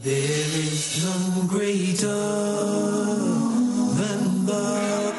There is none greater than the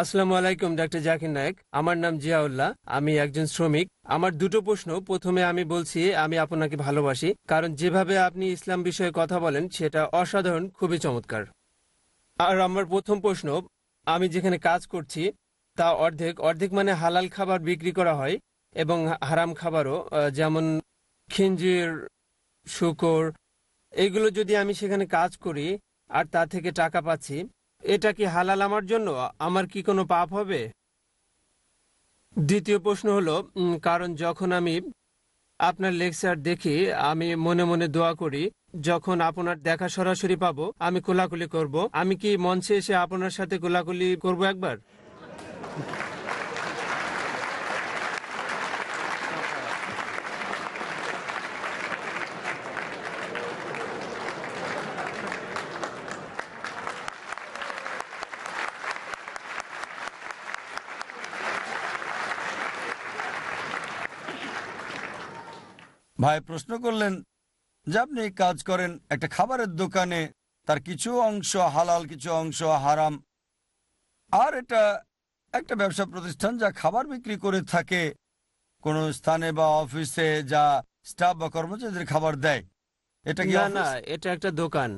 আসসালামু আলাইকুম, doctor Zakir Naik. আমার নাম জিয়াউল্লাহ, আমি একজন শ্রমিক। আমার দুটো প্রশ্ন। প্রথমে আমি বলছি, আমি আপনাকে ভালোবাসি, কারণ যেভাবে আপনি ইসলাম বিষয়ে কথা বলেন, সেটা অসাধারণ, খুবই চমৎকার। আর আমার প্রথম প্রশ্ন, আমি যেখানে কাজ করছি, তা অর্ধেক অর্ধেক মানে হালাল খাবার বিক্রি করা হয়, এবং হারাম খাবারও যেমন খিঞ্জির, শুকর, এগুলো যদি আমি সেখানে কাজ করি, আর তা থেকে টাকা পাচ্ছি এটা কি হালাল আমার জন্য? আমার কি কোনো পাপ হবে? দ্বিতীয় প্রশ্ন হলো কারণ যখন আমি আপনার লেকচার দেখি, আমি মনে মনে দোয়া করি, যখন আপনার দেখা সরাসরি পাবো, আমি কোলাকুলি করব। আমি কি মঞ্চে এসে আপনার সাথে কোলাকুলি করব একবার? ভাই প্রশ্ন করলেন যে আপনি কাজ করেন একটা খাবারের দোকানে তার কিছু অংশ হালাল কিছু অংশ হারাম আর এটা একটা ব্যবসা প্রতিষ্ঠান যা খাবার বিক্রি করে থাকে কোনো স্থানে বা অফিসে যা স্টাফ বা কর্মচারীদের খাবার দেয় এটা কি না এটা একটা দোকান।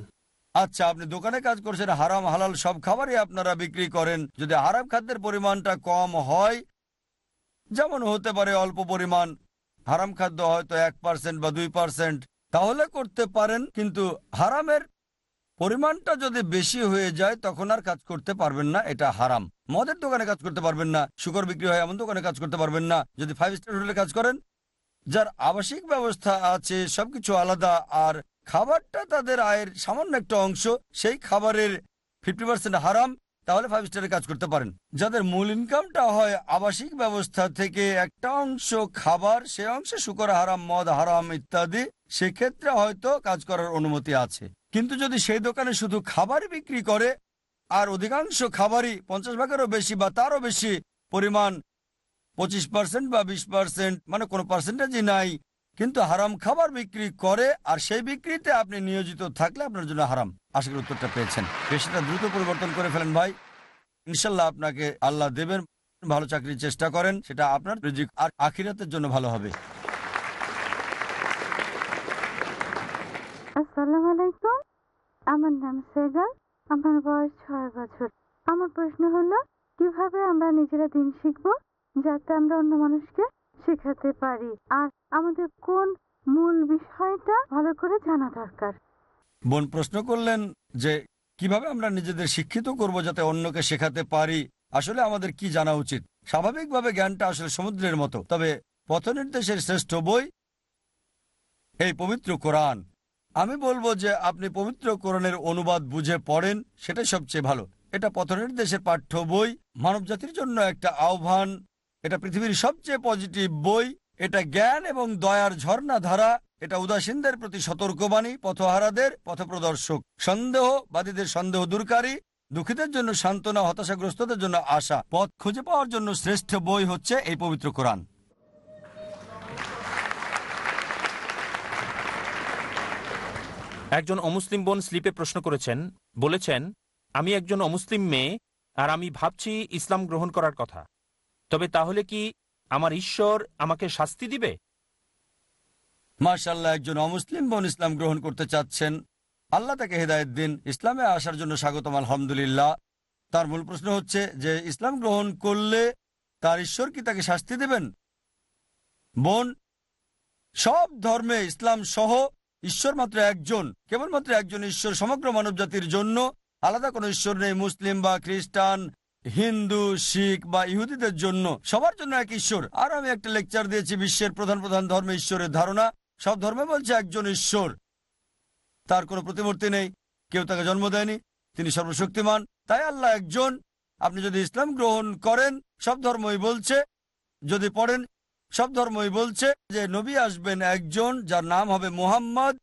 আচ্ছা আপনি দোকানে কাজ করছেন হারাম হালাল সব খাবারই আপনারা বিক্রি করেন যদি হারাম খাদ্যের পরিমাণটা কম হয় যেমন হতে পারে অল্প পরিমাণ হারাম খাদ্য হয়তো এক পার্সেন্ট বা দুই পার্সেন্ট তাহলে করতে পারেন, কিন্তু হারামের পরিমাণটা যদি বেশি হয়ে যায়, তখন আর কাজ করতে পারবেন না, এটা হারাম। মদের দোকানে কাজ করতে পারবেন না, শুকর বিক্রি হয় এমন দোকানে কাজ করতে পারবেন না, যদি ফাইভ স্টার হোটেলে কাজ করেন, যার আবাসিক ব্যবস্থা আছে, সবকিছু আলাদা, আর খাবারটা তাদের আয়ের সামান্য একটা অংশ, সেই খাবারের ফিফটি পার্সেন্ট হারাম তাহলে ফাইভ স্টারে কাজ করতে পারেন। যাদের মূল ইনকামটা হয় আবাসিক ব্যবস্থা থেকে একটা অংশ খাবার, সে অংশে শুকর হারাম, মদ হারাম ইত্যাদি, সেক্ষেত্রে হয়তো কাজ করার অনুমতি আছে। কিন্তু যদি সেই দোকানে শুধু খাবার বিক্রি করে, আর অধিকাংশ খাবারই পঞ্চাশ ভাগেরও বেশি বা তারও বেশি পরিমাণ পঁচিশ পার্সেন্ট বা বিশ পার্সেন্ট মানে কোনো পার্সেন্টেজই নাই, কিন্তু হারাম খাবার বিক্রি করে, আর সেই বিক্রিতে আপনি নিয়োজিত থাকলে আপনার জন্য হারাম। আশা করি উত্তরটা পেয়েছেন। পেশাটা দ্রুত পরিবর্তন করে ফেলেন ভাই। ইনশাল্লাহ আপনাকে আল্লাহ দেবেন, ভালো চাকরির চেষ্টা করেন, সেটা আপনার রিজিক আর আখিরাতের জন্য ভালো হবে। আসসালামু আলাইকুম। আমার নাম সেগাল আমার বয়স ছয় বছর। আমার প্রশ্ন হলো, কীভাবে আমরা নিজেরা দিন শিখব যাতে আমরা অন্য মানুষকে শেখাতে পারি? আর আমাদের কোন মূল বিষয়টা ভালো করে জানা দরকার? বোন প্রশ্ন করলেন যে, কীভাবে আমরা নিজেদের শিক্ষিত করব যাতে অন্যকে শেখাতে পারি? আসলে আমাদের কি জানা উচিত? স্বাভাবিকভাবে জ্ঞানটা আসলে সমুদ্রের মতো। তবে পথনির্দেশের শ্রেষ্ঠ বই, এই পবিত্র কোরআন। আমি বলব যে, আপনি পবিত্র কোরআনের অনুবাদ বুঝে পড়েন, সেটাই সবচেয়ে ভালো। এটা পথনির্দেশের পাঠ্য বই। মানবজাতির জন্য একটা আহ্বান। এটা পৃথিবীর সবচেয়ে পজিটিভ বই। এটা জ্ঞান এবং দয়ার ঝর্ণা ধারা এটা উদাসীনদের প্রতি সতর্কবাণী, পথহারাদের, পথপ্রদর্শক সন্দেহবাদীদের সন্দেহ দূরকারী, দুঃখীদের জন্য সান্ত্বনা, হতাশাগ্রস্তদের জন্য আশা। পথ খুঁজে পাওয়ার জন্য শ্রেষ্ঠ বই হচ্ছে এই পবিত্র কোরআন। একজন অমুসলিম বোন স্লিপে প্রশ্ন করেছেন, বলেছেন, আমি একজন অমুসলিম মেয়ে আর আমি ভাবছি ইসলাম গ্রহণ করার কথা। তবে তাহলে কি আমার ঈশ্বর আমাকে শাস্তি দিবে? মার্শাল্লাহ একজন অমুসলিম বোন ইসলাম গ্রহণ করতে চাচ্ছেন। আল্লাহ তাকে হেদায়ত দিন। ইসলামে আসার জন্য স্বাগতম, আলহামদুলিল্লাহ। তার মূল প্রশ্ন হচ্ছে যে, ইসলাম গ্রহণ করলে তার ঈশ্বর কি তাকে শাস্তি দেবেন? বোন, সব ধর্মে ইসলাম সহ ঈশ্বর মাত্র একজন, কেবলমাত্র একজন ঈশ্বর সমগ্র মানব জাতির জন্য। আলাদা কোনো ঈশ্বর নেই, মুসলিম বা খ্রিস্টান, হিন্দু, শিখ বা ইহুদিদের জন্য। সবার জন্য এক ঈশ্বর। আর আমি একটা লেকচার দিয়েছি, বিশ্বের প্রধান প্রধান ধর্মে ঈশ্বরের ধারণা। সব ধর্মে বলছে একজন ঈশ্বর। তার কোনো প্রতিমূর্তি নেই, কেউ তাকে জন্ম দেয়নি, তিনি সর্বশক্তিমান। তাই আল্লাহ একজন। আপনি যদি ইসলাম গ্রহণ করেন, সব ধর্মই বলছে। যদি পড়েন, সব ধর্মই বলছে যে নবী আসবেন একজন যার নাম হবে মুহাম্মদ।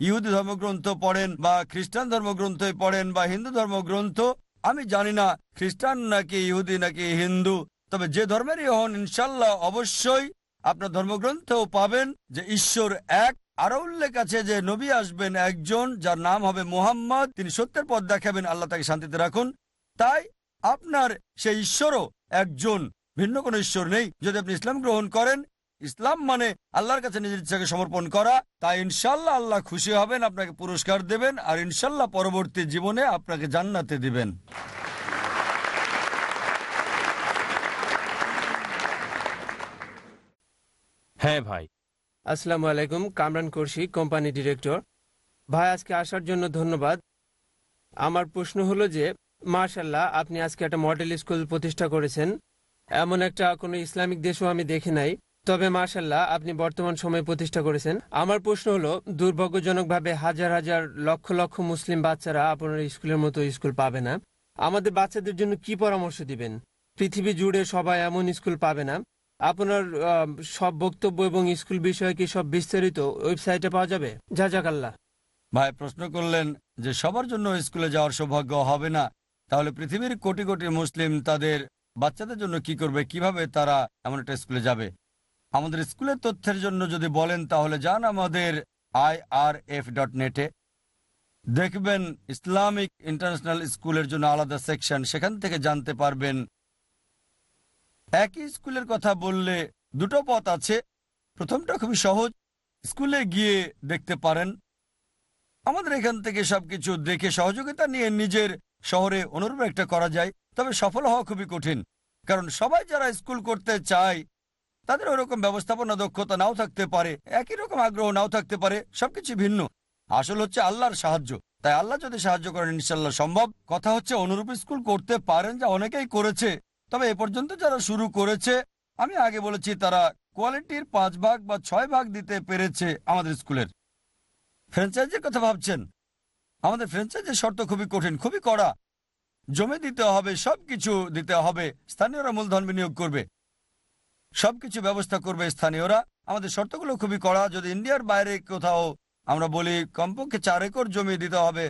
ইহুদি ধর্মগ্রন্থ পড়েন বা খ্রিস্টান ধর্মগ্রন্থই পড়েন বা হিন্দু ধর্মগ্রন্থ, আমি জানি না খ্রিস্টান নাকি ইহুদি নাকি হিন্দু, তবে যে ধর্মেরই হন ইনশাল্লাহ অবশ্যই আপনার ধর্মগ্রন্থেও পাবেন যে ঈশ্বর এক। আরও উল্লেখ আছে যে নবী আসবেন একজন যার নাম হবে মুহাম্মদ। তিনি সত্যের পথ দেখাবেন, আল্লাহ তাকে শান্তিতে রাখুন। তাই আপনার সেই ঈশ্বরও একজন, ভিন্ন কোনো ঈশ্বর নেই। যদি আপনি ইসলাম গ্রহণ করেন, ইসলাম মানে আল্লাহর কাছে নিজের ইচ্ছাকে সমর্পণ করা। তাই ইনশাল্লাহ আল্লাহ খুশি হবেন, আপনাকে পুরস্কার দেবেন, আর ইনশাল্লাহ পরবর্তী জীবনে আপনাকে জান্নাতে দিবেন। হ্যাঁ ভাই। আসসালামু আলাইকুম, কামরান করশি, কোম্পানি ডিরেক্টর। ভাই, আজকে আসার জন্য ধন্যবাদ। আমার প্রশ্ন হলো যে মার্শাল্লাহ আপনি আজকে একটা মডেল স্কুল প্রতিষ্ঠা করেছেন। এমন একটা কোনো ইসলামিক দেশও আমি দেখি নাই। তবে মার্শাল্লাহ আপনি বর্তমান সময়ে প্রতিষ্ঠা করেছেন। আমার প্রশ্ন হলো, দুর্ভাগ্যজনকভাবে হাজার হাজার লক্ষ লক্ষ মুসলিম বাচ্চারা আপনার স্কুলের মতো স্কুল পাবে না। আমাদের বাচ্চাদের জন্য কি পরামর্শ দিবেন? পৃথিবী জুড়ে সবাই এমন স্কুল পাবে না। আপনার সব বক্তব্য এবং স্কুল বিষয়ে কি সব বিস্তারিত ওয়েবসাইটে পাওয়া যাবে? জাজাকাল্লাহ ভাই, প্রশ্ন করলেন যে সবার জন্য স্কুলে যাওয়ার সৌভাগ্য হবে না। তাহলে পৃথিবীর কোটি কোটি মুসলিম তাদের বাচ্চাদের জন্য কি করবে? কীভাবে তারা এমন একটা স্কুলে যাবে? আমাদের স্কুলের তথ্যের জন্য যদি বলেন, তাহলে যান আমাদের আই আর এফ ডট নেটে দেখবেন ইসলামিক ইন্টারন্যাশনাল স্কুলের জন্য আলাদা সেকশন। সেখান থেকে জানতে পারবেন একই স্কুলের কথা বললে দুটো পথ আছে। প্রথমটা খুবই সহজ, স্কুলে গিয়ে দেখতে পারেন। আমাদের এখান থেকে সবকিছু দেখে সহযোগিতা নিয়ে নিজের শহরে অনুরূপ একটা করা যায়, তবে সফল হওয়া খুবই কঠিন। কারণ সবাই যারা স্কুল করতে চায়, তাদের ওরকম ব্যবস্থাপনা দক্ষতা নাও থাকতে পারে, একই রকম আগ্রহ নাও থাকতে পারে, সবকিছু ভিন্ন। আসল হচ্ছে আল্লাহর সাহায্য। তাই আল্লাহ যদি সাহায্য করেন ইনশাল্লাহ সম্ভব। কথা হচ্ছে, অনুরূপ স্কুল করতে পারেন যা অনেকেই করেছে তবে এ পর্যন্ত যারা শুরু করেছে, আমি আগে বলেছি তারা কোয়ালিটির পাঁচ ভাগ বা ছয় ভাগ দিতে পেরেছে আমাদের স্কুলের। ফ্র্যাঞ্চাইজির কথা ভাবছেন? আমাদের ফ্র্যাঞ্চাইজির শর্ত খুবই কঠিন, খুবই কড়া। জমি দিতে হবে, সবকিছু দিতে হবে, স্থানীয়রা মূলধন বিনিয়োগ করবে। সবকিছু ব্যবস্থা করবে স্থানীয়রা। আমাদের শর্তগুলো খুবই কড়া, যদি ইন্ডিয়ার বাইরে কোথাও আমরা বলি কমপক্ষে চার একর জমি দিতে হবে,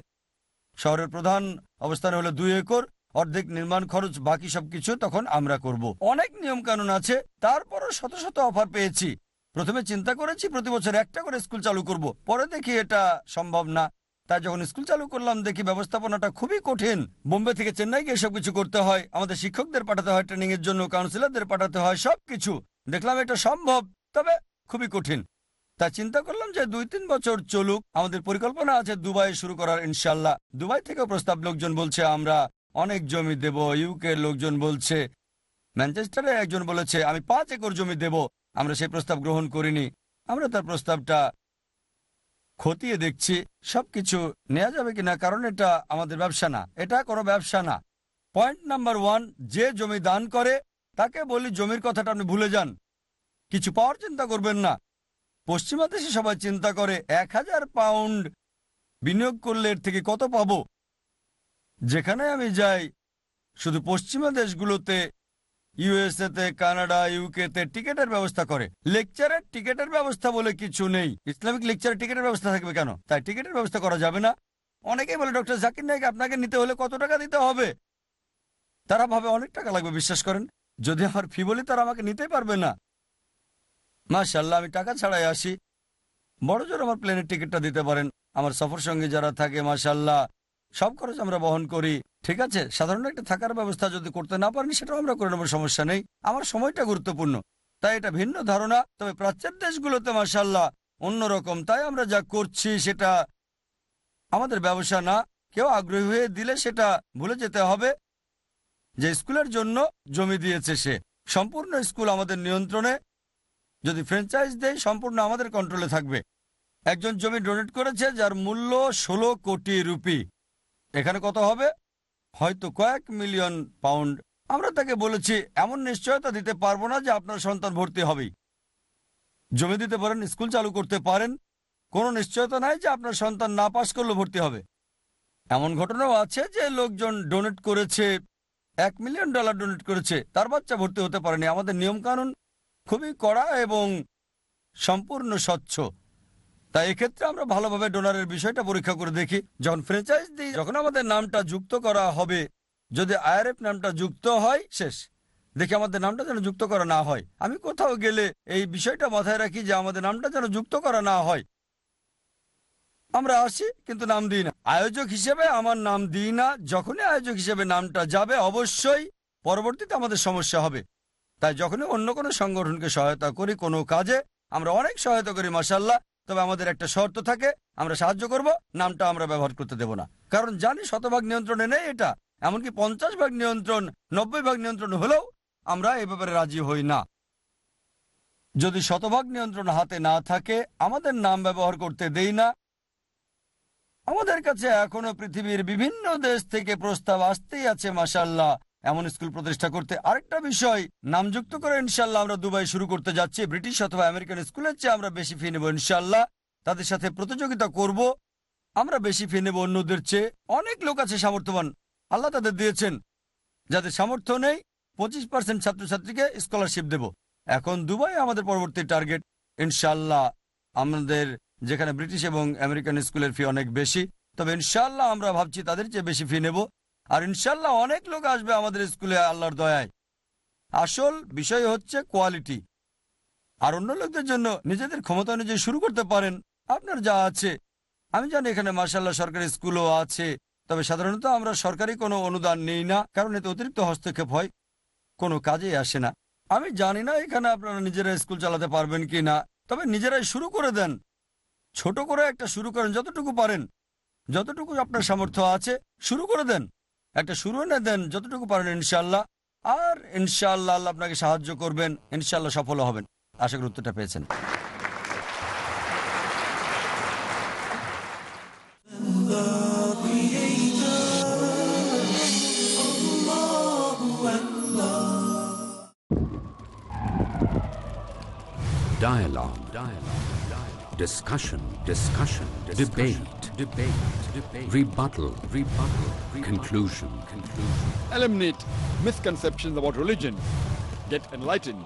শহরের প্রধান অবস্থান হলো দুই একর অর্ধেক নির্মাণ খরচ, বাকি সবকিছু তখন আমরা করব। অনেক নিয়ম কানুন আছে, তারপরও শত শত অফার পেয়েছি। প্রথমে চিন্তা করেছি প্রতি বছর একটা করে স্কুল চালু করব, পরে দেখি এটা সম্ভব না। তাই যখন স্কুল চালু করলাম, দেখি ব্যবস্থাপনাটা খুবই কঠিন। বোম্বে থেকে চেন্নাই গিয়ে সবকিছু করতে হয়, আমাদের শিক্ষকদের পাঠাতে হয় ট্রেনিং এর জন্য কাউন্সিলরদের পাঠাতে হয়, সবকিছু। দেখলাম এটা সম্ভব, তবে খুবই কঠিন। তা চিন্তা করলাম যে দুই তিন বছর চলুক, আমাদের পরিকল্পনা আছে দুবাই শুরু করার ইনশাল্লাহ। দুবাই থেকে প্রস্তাব লোকজন বলছে, আমরা অনেক জমি দেব ইউকে লোকজন বলছে ম্যানচেস্টারে একজন বলেছে, আমি পাঁচ একর জমি দেব, আমরা সেই প্রস্তাব গ্রহণ করিনি। আমরা তার প্রস্তাবটা খতিয়ে দেখছি, সবকিছু নেওয়া যাবে কিনা, কারণ এটা আমাদের ব্যবসা না। এটা কোনো ব্যবসা না। পয়েন্ট নাম্বার ওয়ান যে জমি দান করে, তাকে বলি জমির কথাটা আপনি ভুলে যান। কিছু পাওয়ার চিন্তা করবেন না। পশ্চিমা দেশে সবাই চিন্তা করে, এক হাজার পাউন্ড বিনিয়োগ করলে এর থেকে কত পাবো? যেখানে আমি যাই, শুধু পশ্চিমা দেশগুলোতে ইউএসএ তে কানাডা ইউকে তে টিকেটের ব্যবস্থা করে। লেকচারের টিকেটের ব্যবস্থা বলে কিছু নেই। ইসলামিক লেকচারের টিকেটের ব্যবস্থা থাকবে কেন? তাই টিকেটের ব্যবস্থা করা যাবে না। অনেকেই বলে, ডক্টর জাকির নাইক আপনাকে নিতে হলে কত টাকা দিতে হবে? তারা ভাবে অনেক টাকা লাগবে, বিশ্বাস করেন। যদি আমার ফি বলি, তারা আমাকে নিতেই পারবে না। মাশাল্লাহ আমি টাকা ছাড়াই আসি। বড় জোর আমার প্লেনের টিকিটটা দিতে পারেন। আমার সফর সঙ্গে যারা থাকে মাশাল্লাহ সব খরচ আমরা বহন করি। ঠিক আছে? সাধারণ একটা থাকার ব্যবস্থা যদি করতে না পারেন, সেটাও আমরা করে নেব, সমস্যা নেই। আমার সময়টা গুরুত্বপূর্ণ। তাই এটা ভিন্ন ধারণা, তবে প্রাচ্যের দেশগুলোতে মাশাল্লাহ অন্যরকম। তাই আমরা যা করছি সেটা আমাদের ব্যবসা না। কেউ আগ্রহী হয়ে দিলে সেটা ভুলে যেতে হবে। যে স্কুলের জন্য জমি দিয়েছে সে, সম্পূর্ণ স্কুল আমাদের নিয়ন্ত্রণে। যদি ফ্র্যাঞ্চাইজ দেয়, সম্পূর্ণ আমাদের কন্ট্রোলে থাকবে। একজন জমি ডোনেট করেছে, যার মূল্য ষোলো কোটি রুপি। এখানে কত হবে? হয়তো কয়েক মিলিয়ন পাউন্ড। আমরা তাকে বলেছি, এমন নিশ্চয়তা দিতে পারব না যে আপনার সন্তান ভর্তি হবেই। জমি দিতে পারেন, স্কুল চালু করতে পারেন। কোনো নিশ্চয়তা নাই যে আপনার সন্তান না পাস করলে ভর্তি হবে। এমন ঘটনাও আছে যে লোকজন ডোনেট করেছে, এক মিলিয়ন ডলার ডোনেট করেছে। তার বাচ্চা ভর্তি হতে পারেনি। আমাদের নিয়মকানুন খুবই কড়া এবং সম্পূর্ণ স্বচ্ছ। তাই এক্ষেত্রে আমরা ভালোভাবে ডোনারের বিষয়টা পরীক্ষা করে দেখি। যখন ফ্র্যাঞ্চাইজ দিই যখন আমাদের নামটা যুক্ত করা হবে, যদি আইআরএফ নামটা যুক্ত হয়, শেষ। দেখি আমাদের নামটা যেন যুক্ত করা না হয়। আমি কোথাও গেলে এই বিষয়টা মাথায় রাখি যে আমাদের নামটা যেন যুক্ত করা না হয়। আমরা আসি, কিন্তু নাম দিই না। আয়োজক হিসেবে আমার নাম দিই না। যখনই আয়োজক হিসেবে নামটা যাবে, অবশ্যই পরবর্তীতে আমাদের সমস্যা হবে। তাই যখনই অন্য কোনো সংগঠনকে সহায়তা করি কোনো কাজে, আমরা অনেক সহায়তা করি মাসাল্লাহ তবে আমাদের একটা শর্ত থাকে, আমরা সাহায্য করব, নামটা আমরা ব্যবহার করতে দেব না। কারণ জানি শতভাগ নিয়ন্ত্রণে নেই এটা, এমনকি পঞ্চাশ ভাগ নিয়ন্ত্রণ, নব্বই ভাগ নিয়ন্ত্রণ হলেও আমরা এ ব্যাপারে রাজি হই না। যদি শতভাগ নিয়ন্ত্রণ হাতে না থাকে, আমাদের নাম ব্যবহার করতে দেই না। আমাদের কাছে এখনও পৃথিবীর বিভিন্ন দেশ থেকে প্রস্তাব আসতেই আছে মাসাল্লাহ এমন স্কুল প্রতিষ্ঠা করতে আরেকটা বিষয় নামযুক্ত করে ইনশাল্লাহ আমরা দুবাই শুরু করতে যাচ্ছি। ব্রিটিশ অথবা আমেরিকান স্কুলের চেয়ে আমরা বেশি ফি নেব ইনশাল্লাহ তাদের সাথে প্রতিযোগিতা করব। আমরা বেশি ফি নেব অন্যদের চেয়ে। অনেক লোক আছে সামর্থ্যবান। আল্লাহ তাদের দিয়েছেন। যাদের সামর্থ্য নেই, পঁচিশ পার্সেন্ট ছাত্রছাত্রীকে স্কলারশিপ দেব। এখন দুবাই আমাদের পরবর্তী টার্গেট ইনশাল্লাহ আমাদের যেখানে ব্রিটিশ এবং আমেরিকান স্কুলের ফি অনেক বেশি। তবে ইনশাল্লাহ আমরা ভাবছি তাদের চেয়ে বেশি ফি নেব। আর ইনশাল্লাহ অনেক লোক আসবে আমাদের স্কুলে, আল্লাহর দয়ায়। আসল বিষয় হচ্ছে কোয়ালিটি। আর অন্য লোকদের জন্য নিজেদের ক্ষমতা অনুযায়ী শুরু করতে পারেন। আপনার যা আছে। আমি জানি এখানে মার্শাল্লাহ সরকারি স্কুলও আছে, তবে সাধারণত আমরা সরকারি কোনো অনুদান নেই না, কারণ এতে অতিরিক্ত হস্তক্ষেপ হয়। কোনো কাজেই আসে না। আমি জানি না এখানে আপনারা নিজেরা স্কুল চালাতে পারবেন কি না, তবে নিজেরাই শুরু করে দেন। ছোট করে একটা শুরু করেন, যতটুকু পারেন, যতটুকু আপনার সামর্থ্য আছে, শুরু করে দেন। একটা শুরু এনে দেন, যতটুকু পারেন ইনশাল্লাহ আর ইনশাল্লাহ আল্লাহ আপনাকে সাহায্য করবেন ইনশাল্লাহ সফল হবেন আশা করি উত্তরটা পেয়েছেন Dialogue. Dialogue. Discussion. Discussion. Debate. Debate. Debate. Rebuttal. Rebuttal. Conclusion. Conclusion. Eliminate misconceptions about religion. Get enlightened.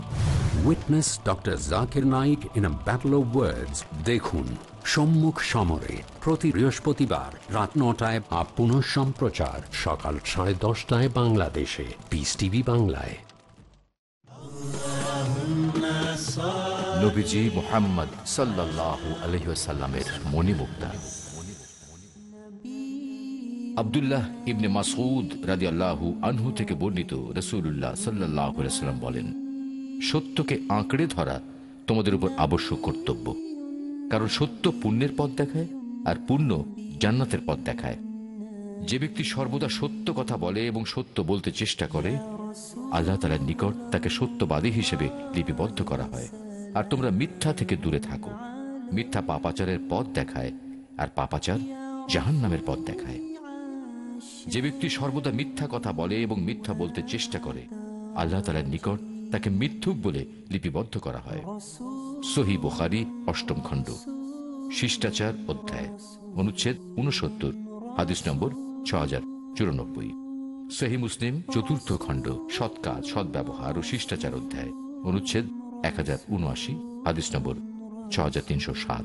Witness Dr. Zakir Naik in a battle of words. দেখুন সম্মুখ সমরে প্রতি বৃহস্পতিবার রাত নটায় বা পুনঃ সম্প্রচার সকাল সাড়ে দশটায় বাংলাদেশে পিস টিভি বাংলায় নবীজি মোহাম্মদ সাল্লাহ আলহিসাল্লামের মণিমুক্তা আবদুল্লাহ ইবনে মাসুদ রাজি আল্লাহু আনহু থেকে বর্ণিত রসুল্লাহ সাল্লাহ সাল্লাম বলেন, সত্যকে আঁকড়ে ধরা তোমাদের উপর আবশ্যক কর্তব্য। কারণ সত্য পুণ্যের পথ দেখায় আর পুণ্য জান্নাতের পথ দেখায়। যে ব্যক্তি সর্বদা সত্য কথা বলে এবং সত্য বলতে চেষ্টা করে, আল্লাহ তালার নিকট তাকে সত্যবাদী হিসেবে লিপিবদ্ধ করা হয়। আর তোমরা মিথ্যা থেকে দূরে থাকো। মিথ্যা পাপাচারের পথ দেখায় আর পাপাচার জাহান নামের পথ দেখায়। যে ব্যক্তি সর্বদা মিথ্যা কথা বলে এবং মিথ্যা বলতে চেষ্টা করে, আল্লাহ তালার নিকট তাকে মিথ্যুক বলে লিপিবদ্ধ করা হয়। সহি বুখারি, অষ্টম খণ্ড, শিষ্টাচার অধ্যায়, অনুচ্ছেদ উনসত্তর হাদিস নম্বর ছ হাজার চুরানব্বই। সেহি মুসলিম, চতুর্থ খণ্ড, সৎ কাজ সদ্ব্যবহার ও শিষ্টাচার অধ্যায়, অনুচ্ছেদ এক হাজার উনআশি হাদিস নম্বর ছ হাজার তিনশো সাত।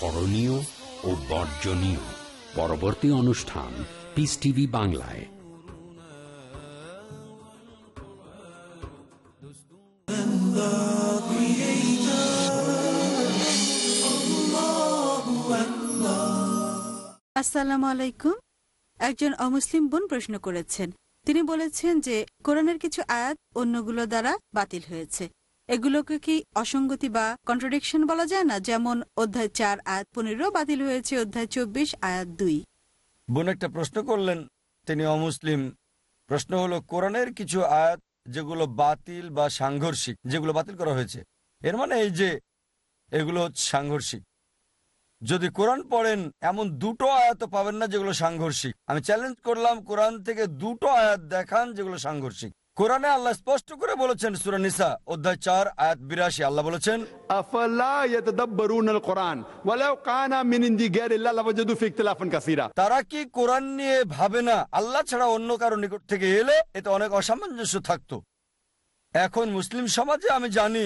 করণীয় ও বর্জনীয়। পরবর্তী অনুষ্ঠান পিস টিভি বাংলায়। আসসালামু আলাইকুম। একজন অমুসলিম বোন প্রশ্ন করেছেন। তিনি বলেছেন যে কোরআনের কিছু আয়াত অন্যগুলো দ্বারা বাতিল হয়েছে। এগুলোকে কি অসঙ্গতি বা কন্ট্রাডিকশন বলা যায় না? যেমন অধ্যায় চার আয়াত পনেরো, বাতিল হয়েছে অধ্যায় চব্বিশ, আয়াত দুই। বোন একটা প্রশ্ন করলেন তিনি, অমুসলিম। প্রশ্ন হলো, কোরআনের কিছু আয়াত যেগুলো বাতিল বা সাংঘর্ষিক, যেগুলো বাতিল করা হয়েছে, এর মানে এই যে এগুলো সাংঘর্ষিক। যদি কোরআন পড়েন, এমন দুটো আয়াত পাবেন না যেগুলো সাংঘর্ষিক। আমি চ্যালেঞ্জ করলাম, কোরআন থেকে দুটো আয়াত দেখান যেগুলো সাংঘর্ষিক। কোরআনে আল্লাহ স্পষ্ট করে বলেছেন সুরানিসা অধ্যায় চার আয়াত বিরাশি আল্লাহ বলেছেন তারা কি কোরআন নিয়ে ভাবে না? আল্লাহ ছাড়া অন্য কারও নিকট থেকে এলে এতে অনেক অসামঞ্জস্য থাকতো। এখন মুসলিম সমাজে আমি জানি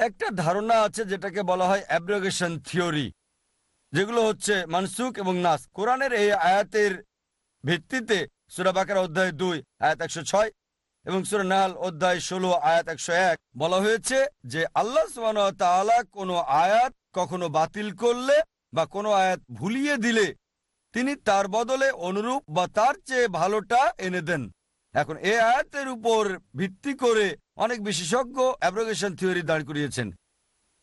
একটা ধারণা আছে যেটাকে বলা হয় অ্যাব্রোগেশন থিওরি যেগুলো হচ্ছে মানসুক এবং নাস। কোরআনের এই আয়াতের ভিত্তিতে সুরাবাকার অধ্যায় দুই আয়াত একশো ছয় এবং সুরা নাল অধ্যায় ষোলো, আয়াত একশো এক বলা হয়েছে যে আল্লাহ তাআলা কোনো আয়াত কখনো বাতিল করলে বা কোনো আয়াত ভুলিয়ে দিলে তিনি তার বদলে অনুরূপ বা তার চেয়ে ভালোটা এনে দেন। এখন এ আয়াতের উপর ভিত্তি করে অনেক বিশেষজ্ঞ অ্যাব্রোগেশন থিওরি দাঁড় করিয়েছেন,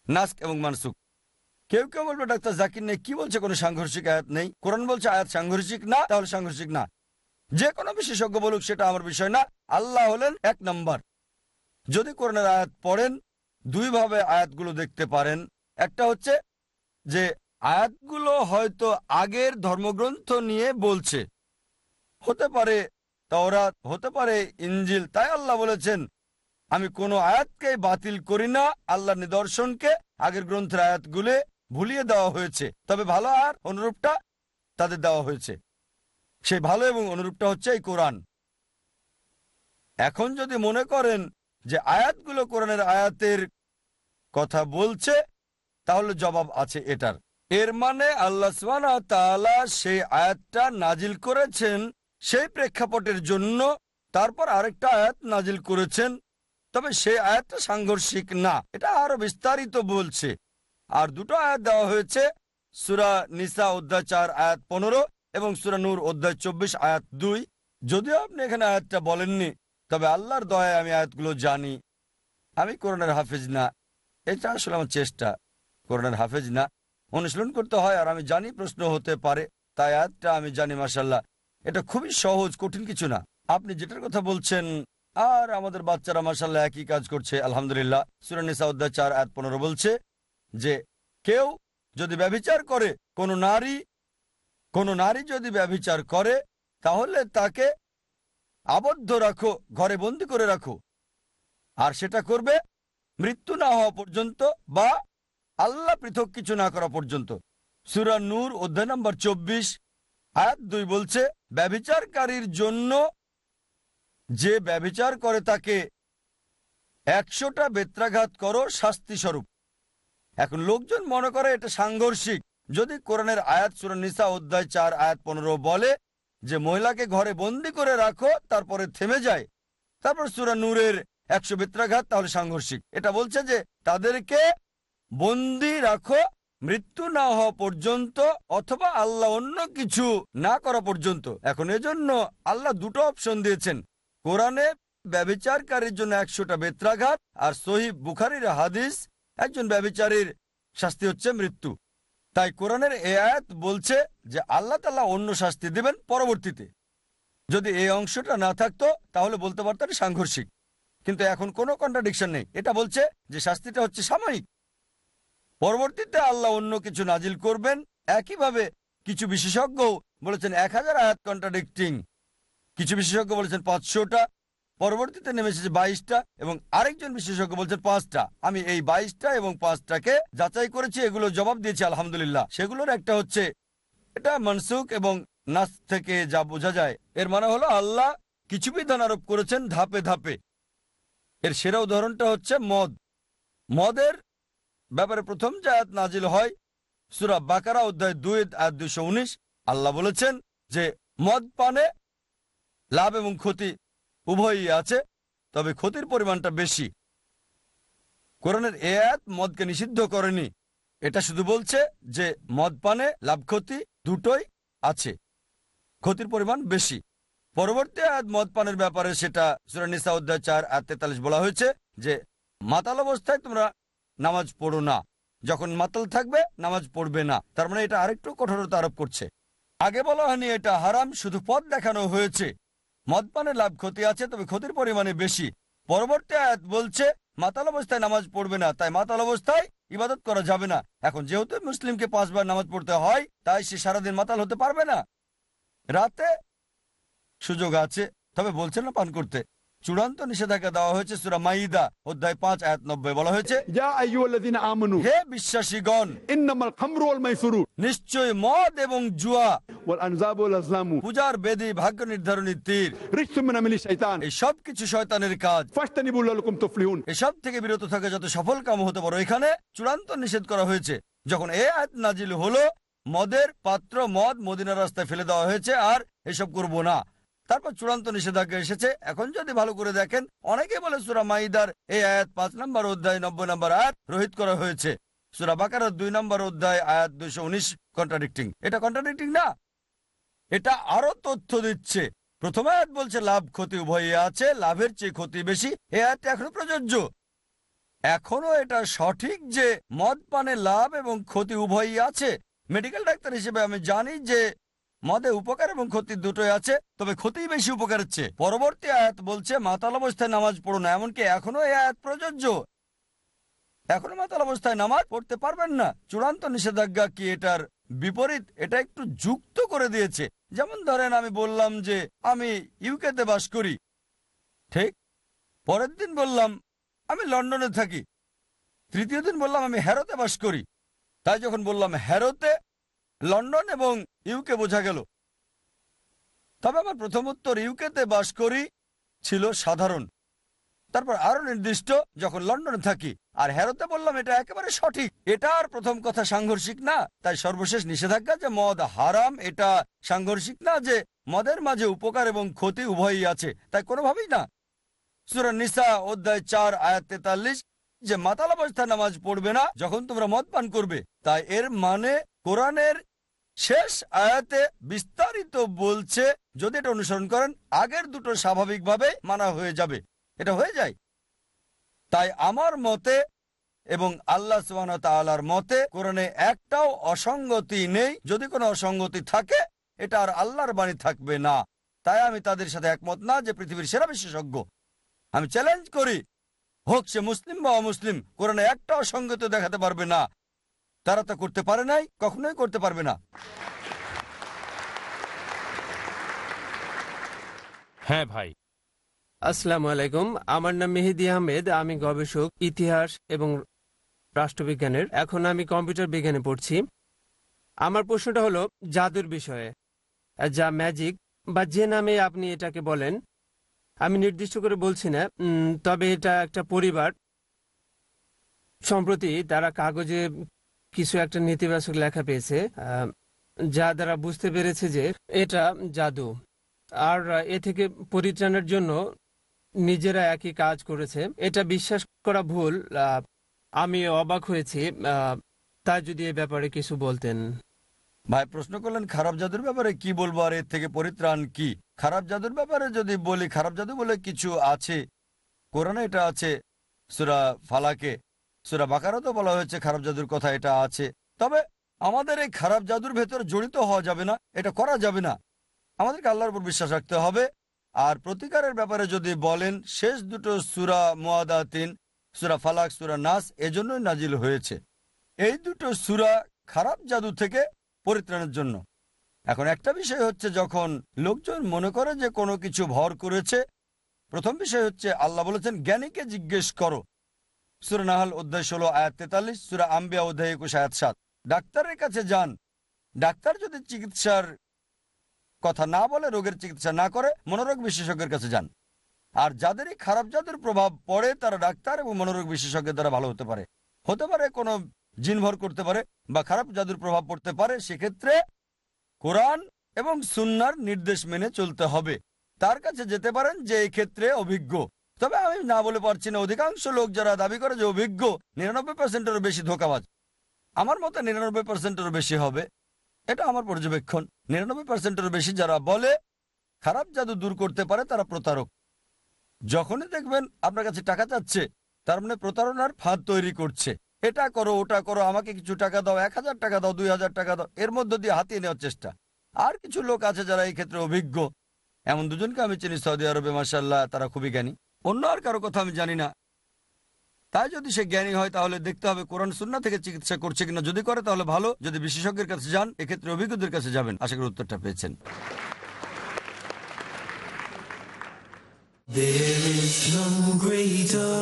নাস্ক এবং মানসুক কেউ কেউ বলবে, ডাক্তার জাকির নেই কি বলছে? কোনো সাংঘর্ষিক আয়াত নেই? কোরআন বলছে, আয়াত সাংঘর্ষিক না, তাহলে সাংঘর্ষিক না। যে কোনো বিশেষজ্ঞ বলুক, সেটা আমার বিষয় না। আল্লাহ হলেন এক নম্বর। যদি কোরআনের আয়াত পড়েন, দুইভাবে আয়াতগুলো দেখতে পারেন। একটা হচ্ছে যে, আয়াতগুলো হয়তো আগের ধর্মগ্রন্থ নিয়ে বলছে। হতে পারে তাওরাত, হতে পারে ইঞ্জিল তাই আল্লাহ বলেছেন, আমি কোনো আয়াতকে বাতিল করি না। আল্লাহ নিদর্শনকে আগের গ্রন্থের আয়াতগুলো ভুলিয়ে দেওয়া হয়েছে। তবে ভালো আর অনুরূপটা তাদের দেওয়া হয়েছে। সেই ভালো এবং অনুরূপটা হচ্ছে এই কোরআন। এখন যদি মনে করেন যে আয়াতগুলো কোরআনের আয়াতের কথা বলছে, তাহলে জবাব আছে এটার। এর মানে আল্লাহ সুবহানাহু সেই আয়াতটা নাজিল করেছেন সেই প্রেক্ষাপটের জন্য, তারপর আরেকটা আয়াত নাজিল করেছেন, তবে সেই আয়াতটা সাংঘর্ষিক না, এটা আরও বিস্তারিত বলছে। আর দুটো আয়াত দেওয়া হয়েছে, সুরা নিসা অধ্যায় চার, আয়াত পনেরো এবং সুরা নূর অধ্যায় চব্বিশ, আয়াত দুই। যদিও আপনি এখানে আয়াতটা বলেননি, তবে আল্লাহর দয়ায় আমি আয়াতগুলো জানি। আমি করোনার হাফেজ না। এটা আসলে আমার চেষ্টা করোনার হাফেজ না। অনুশীলন করতে হয় আর আমি জানি প্রশ্ন হতে পারে, তাই আয়াতটা আমি জানি মাসাল্লাহ এটা খুবই সহজ, কঠিন কিছু না। আপনি যেটার কথা বলছেন, আর আমাদের বাচ্চারা মাসাল্লাহ একই কাজ করছে, আলহামদুলিল্লাহ। সুরানিসা অধ্যায় চার, আয়াত পনেরো বলছে যে, কেউ যদি ব্যভিচার করে, কোনো নারী কোনো নারী যদি ব্যভিচার করে, তাহলে তাকে আবদ্ধ রাখো, ঘরে বন্দি করে রাখো। আর সেটা করবে মৃত্যু না হওয়া পর্যন্ত বা আল্লাহ পৃথক কিছু না করা পর্যন্ত। সুরা নূর, অধ্যায় নম্বর চব্বিশ, আয়াত দুই বলছে, ব্যভিচারকারীর জন্য যে ব্যভিচার করে তাকে একশোটা বেত্রাঘাত করো শাস্তি স্বরূপ এখন লোকজন মনে করে এটা সাংঘর্ষিক। যদি কোরআনের আয়াত সুরা নিসা অধ্যায় চার, আয়াত পনেরো বলে যে মহিলাকে ঘরে বন্দি করে রাখো, তারপরে থেমে যায়, তারপর সুরা নূরের একশো বেত্রাঘাত তাহলে সাংঘর্ষিক। এটা বলছে যে তাদেরকে বন্দি রাখো, মৃত্যু না হওয়া পর্যন্ত, অথবা আল্লাহ অন্য কিছু না করা পর্যন্ত। এখন এজন্য আল্লাহ দুটো অপশন দিয়েছেন। কোরআনে ব্যবিচারকারীর জন্য একশোটা বেত্রাঘাত আর সহি বুখারির হাদিস, একজন ব্যবিচারীর শাস্তি হচ্ছে মৃত্যু। তাই কোরআনের এ আয়াত বলছে যে আল্লাহ তাল্লাহ অন্য শাস্তি দেবেন পরবর্তীতে। যদি এই অংশটা না থাকতো, তাহলে বলতে পারতেন সাংঘর্ষিক। কিন্তু এখন কোনো কন্ট্রাডিকশন নেই। এটা বলছে যে শাস্তিটা হচ্ছে সাময়িক। পরবর্তীতে আল্লাহ অন্য কিছু নাজিল করবেন। একইভাবে কিছু বিশেষজ্ঞ বলেছেন এক হাজার আয়াত কন্ট্রাডিক্টিং কিছু বিশেষজ্ঞ বলেছেন পাঁচশোটা। পরবর্তীতে নেমে এসেছে বাইশটা এবং আরেকজন বিশেষজ্ঞ বলছেন পাঁচটা। আমি এই বাইশটা এবং পাঁচটাকে যাচাই করেছি, এগুলো জবাব দিয়েছি, আলহামদুলিল্লাহ। সেগুলোর একটা হচ্ছে, এটা মনসুখ এবং নাস থেকে যা বোঝা যায়, এর মানে হলো আল্লাহ কিছু বিধান আরোপ করেছেন ধাপে ধাপে। এর সেরা উদাহরণটা হচ্ছে মদ। মদের ব্যাপারে প্রথম যে আয়াত নাজিল হয়, সুরা বাকারা অধ্যায় দুই, আয়াত দুশো উনিশ, আল্লাহ বলেছেন যে মদ পানে লাভ এবং ক্ষতি উভয়ই আছে, তবে ক্ষতির পরিমাণটা বেশি। কোরআনের এ আয়াত মদকে নিষিদ্ধ করেনি। এটা শুধু বলছে যে মদ পানে লাভ ক্ষতি দুটোই আছে, ক্ষতির পরিমাণ বেশি। পরবর্তী আয়াত মদ পানের ব্যাপারে সেটা সুরানিসা অধ্যায় চার আয়াত তেতাল্লিশ বলা হয়েছে যে, মাতাল অবস্থায় তোমরা নামাজ পড়ো না। যখন মাতাল থাকবে, নামাজ পড়বে না। তার মানে এটা আরেকটু কঠোরতা আরোপ করছে। আগে বলা হয়নি এটা হারাম, শুধু পথ দেখানো হয়েছে। মদপানে লাভ ক্ষতি আছে, তবে ক্ষতির পরিমাণে বেশি। পরবর্তী আয়াত বলছে, মাতাল অবস্থায় নামাজ পড়বে না, তাই মাতাল অবস্থায় ইবাদত করা যাবে না। এখন যেহেতু মুসলিমকে পাঁচবার নামাজ পড়তে হয়, তাই সে সারাদিন মাতাল হতে পারবে না। রাতে সুযোগ আছে, তবে বলছে না পান করতে। চূড়ান্ত নিষেধাজ্ঞা দেওয়া হয়েছে। সুরা মাইদা অধ্যায় পাঁচ আয়াত নব্বই বলা হয়েছে হে বিশ্বাসীগণ নিশ্চয় মদ এবং জুয়া পূজার বেদি ভাগ্য নির্ধারণী তীর সব কিছু শয়তানের কাজ। এসব থেকে বিরত থাকে যত সফল কাম হতে পারো এখানে চূড়ান্ত নিষেধ করা হয়েছে। যখন এ আয়াত নাজিল হলো মদের পাত্র মদ মদিনা রাস্তায় ফেলে দেওয়া হয়েছে আর এসব করব না। তারপর চূড়ান্ত নিষেধাজ্ঞা এসেছে। এখন যদি ভালো করে দেখেন অনেকে বলে সুরা মাইদার এই আয়াত পাঁচ নম্বর অধ্যায় নব্বই নম্বর আয়াত রোহিত করা হয়েছে। সুরা বাকারার দুই নম্বর অধ্যায় আয়াত দুইশো উনিশ কন্ট্রাডিক্টিং এটা কন্ট্রাডিক্টিং না। এটা আরও তথ্য দিচ্ছে। প্রথম আয়াত বলছে, লাভ ক্ষতি উভয়ই আছে, লাভের চেয়ে ক্ষতি বেশি। এ আয়াতটা এখনও প্রযোজ্য। এখনও এটা সঠিক যে মদ পানে লাভ এবং ক্ষতি উভয়ই আছে। মেডিকেল ডাক্তার হিসেবে আমি জানি যে মদে উপকার এবং ক্ষতি দুটোই আছে, তবে ক্ষতি বেশি উপকারের চেয়ে পরবর্তী আয়াত বলছে মাতাল অবস্থায় নামাজ পড়ো না, এমনকি এখনও এই আয়াত প্রযোজ্য। এখনও মাতাল অবস্থায় নামাজ পড়তে পারবেন না। চূড়ান্ত নিষেধাজ্ঞা কি এটার বিপরীত? এটা একটু যুক্ত করে দিয়েছে। যেমন ধরেন আমি বললাম যে, আমি ইউকেতে বাস করি। ঠিক? পরের দিন বললাম, আমি লন্ডনে থাকি। তৃতীয় দিন বললাম, আমি হ্যারোতে বাস করি। তাই যখন বললাম হ্যারোতে, লন্ডন এবং ইউকে বোঝা গেল। তবে আমার প্রথম উত্তর ইউকেতে বাস করি ছিল সাধারণ। তারপর আরও নির্দিষ্ট যখন লন্ডনে থাকি। আর হ্যারোতে বললাম, এটা একেবারে সঠিক। এটা আর প্রথম কথা সাংঘর্ষিক না। তাই সর্বশেষ নিষেধাজ্ঞা যে মদ হারাম, এটা সাংঘর্ষিক না যে মদের মাঝে উপকার এবং ক্ষতি উভয়ই আছে, তাই কোনোভাবেই না। সুরা নিসা অধ্যায় চার, আয়াত তেতাল্লিশ, যে মাতাল অবস্থায় নামাজ পড়বে না, যখন তোমরা মদ পান করবে, তাই এর মানে কোরআনের শেষ আয়াতে বিস্তারিত বলছে, যদি এটা অনুসরণ করেন, আগের দুটো স্বাভাবিকভাবে মানা হয়ে যাবে। এটা হয়ে যায়। তাই আমার মতে এবং আল্লাহ ওয়া মতে কোরআনে একটাও অসঙ্গতি নেই। যদি কোনো অসঙ্গতি থাকে, এটা আর আল্লাহর বাণী থাকবে না। তাই আমি তাদের সাথে একমত না যে পৃথিবীর সেরা বিশেষজ্ঞ। আমি চ্যালেঞ্জ করি, হোক সে মুসলিম বা অমুসলিম, কোরআনে একটা অসঙ্গতি দেখাতে পারবে না। তারা তা করতে পারে নাই কখনোই করতে পারবে না। হ্যাঁ ভাই। আসসালামু আলাইকুম আমার নাম মেহেদি আহমেদ আমি গবেষক ইতিহাস এবং রাষ্ট্রবিজ্ঞানের এখন আমি কম্পিউটার বিজ্ঞানে পড়ছি। আমার প্রশ্নটা হলো জাদুর বিষয়ে যা ম্যাজিক বা যে নামে আপনি এটাকে বলেন আমি নির্দিষ্ট করে বলছি না তবে এটা একটা পরিবার সম্প্রতি তারা কাগজে কিছু একটা নেতিবাচক লেখা পেয়েছে যা দ্বারা বুঝতে পেরেছে যে এটা জাদু। আর এ থেকে পরিত্রাণের জন্য নিজেরা একই কাজ করেছে। এটা বিশ্বাস করা ভুল আমি অবাক হয়েছি তাই যদি এ ব্যাপারে কিছু বলতেন। ভাই, প্রশ্ন করলেন, খারাপ জাদুর ব্যাপারে কি বলব? আর এর থেকে পরিত্রাণ কি? খারাপ জাদুর ব্যাপারে যদি বলি, খারাপ জাদু বলে কিছু আছে, কোরআনে এটা আছে, সুরা ফালাকে। সুরা বাকারও তো বলা হয়েছে, খারাপ জাদুর কথা এটা আছে। তবে আমাদের এই খারাপ জাদুর ভেতর জড়িত হওয়া যাবে না, এটা করা যাবে না। আমাদেরকে আল্লাহর উপর বিশ্বাস রাখতে হবে। আর প্রতিকারের ব্যাপারে যদি বলেন, শেষ দুটো সুরা মোয়াদাতিন সুরা ফালাক, সুরা নাস, এজন্যই নাজিল হয়েছে। এই দুটো সুরা খারাপ জাদু থেকে পরিত্রাণের জন্য। এখন একটা বিষয় হচ্ছে, যখন লোকজন মনে করে যে কোনো কিছু ভর করেছে, প্রথম বিষয় হচ্ছে, আল্লাহ বলেছেন, জ্ঞানীকে জিজ্ঞেস করো। সুরা নাহাল অধ্যায় ষোলো, আয়াত তেতাল্লিশ, সুরা আম্বিয়া অধ্যায় একুশ, আয়াত সাত। ডাক্তারের কাছে যান। ডাক্তার যদি চিকিৎসার কথা না বলে, রোগের চিকিৎসা না করে, মনোরোগ বিশেষজ্ঞের কাছে যান। আর যাদেরই খারাপ জাদুর প্রভাব পড়ে, তারা ডাক্তার এবং মনোরোগ বিশেষজ্ঞের দ্বারা ভালো হতে পারে। হতে পারে কোনো জিনভর করতে পারে বা খারাপ জাদুর প্রভাব পড়তে পারে, সেক্ষেত্রে কোরআন এবং সুন্নার নির্দেশ মেনে চলতে হবে। তার কাছে যেতে পারেন যে এই ক্ষেত্রে অভিজ্ঞ। তবে আমি না বলে পারছি না। অধিকাংশ লোক যারা দাবি করে যে অভিজ্ঞ নিরানব্বই পার্সেন্টেরও বেশি ধোকাবাজ, আমার মতে নিরানব্বই পার্সেন্টেরও বেশি হবে। এটা আমার পর্যবেক্ষণ। নিরানব্বই পার্সেন্টেরও বেশি যারা বলে, খারাপ জাদু দূর করতে পারে তারা প্রতারক। যখনই দেখবেন আপনার কাছে টাকা চাচ্ছে তার মানে প্রতারণার ফাঁদ তৈরি করছে। এটা করো, ওটা করো, আমাকে কিছু টাকা দাও, এক হাজার টাকা দাও, দুই হাজার টাকা দাও, এর মধ্য দিয়ে হাতিয়ে নেওয়ার চেষ্টা। আর কিছু লোক আছে যারা এই ক্ষেত্রে অভিজ্ঞ। এমন দুজনকে আমি চিনি সৌদি আরবে মাসাল্লাহ তারা খুবই জ্ঞানী। অন্য আর কারও কথা আমি জানি না। তাই যদি সে জ্ঞানী হয়, তাহলে দেখতে হবে কোরআন সুন্না থেকে চিকিৎসা করছে কিনা। যদি করে, তাহলে ভালো। যদি বিশেষজ্ঞের কাছে যান, এক্ষেত্রে অভিজ্ঞদের কাছে যাবেন। আশা করি উত্তরটা পেয়েছেন। There is no greater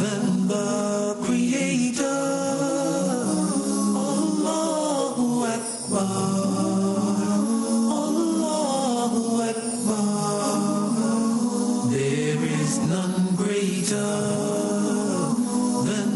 than the Creator. Is none greater than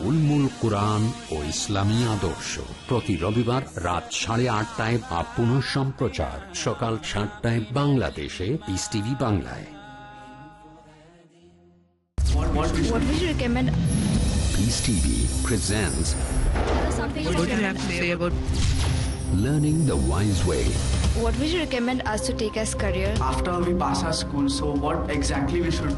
উলমুল কোরআন ও ইসলামী আদর্শ প্রতি রবিবার রাত সাড়ে আটটায় বা পুনঃ সম্প্রচার সকাল সাতটায় বাংলাদেশে পিস টিভি বাংলায়? Peace TV presents What would you have to say about? Learning the Wise Way. What would you recommend us to take as career? After we pass our school, so what exactly we should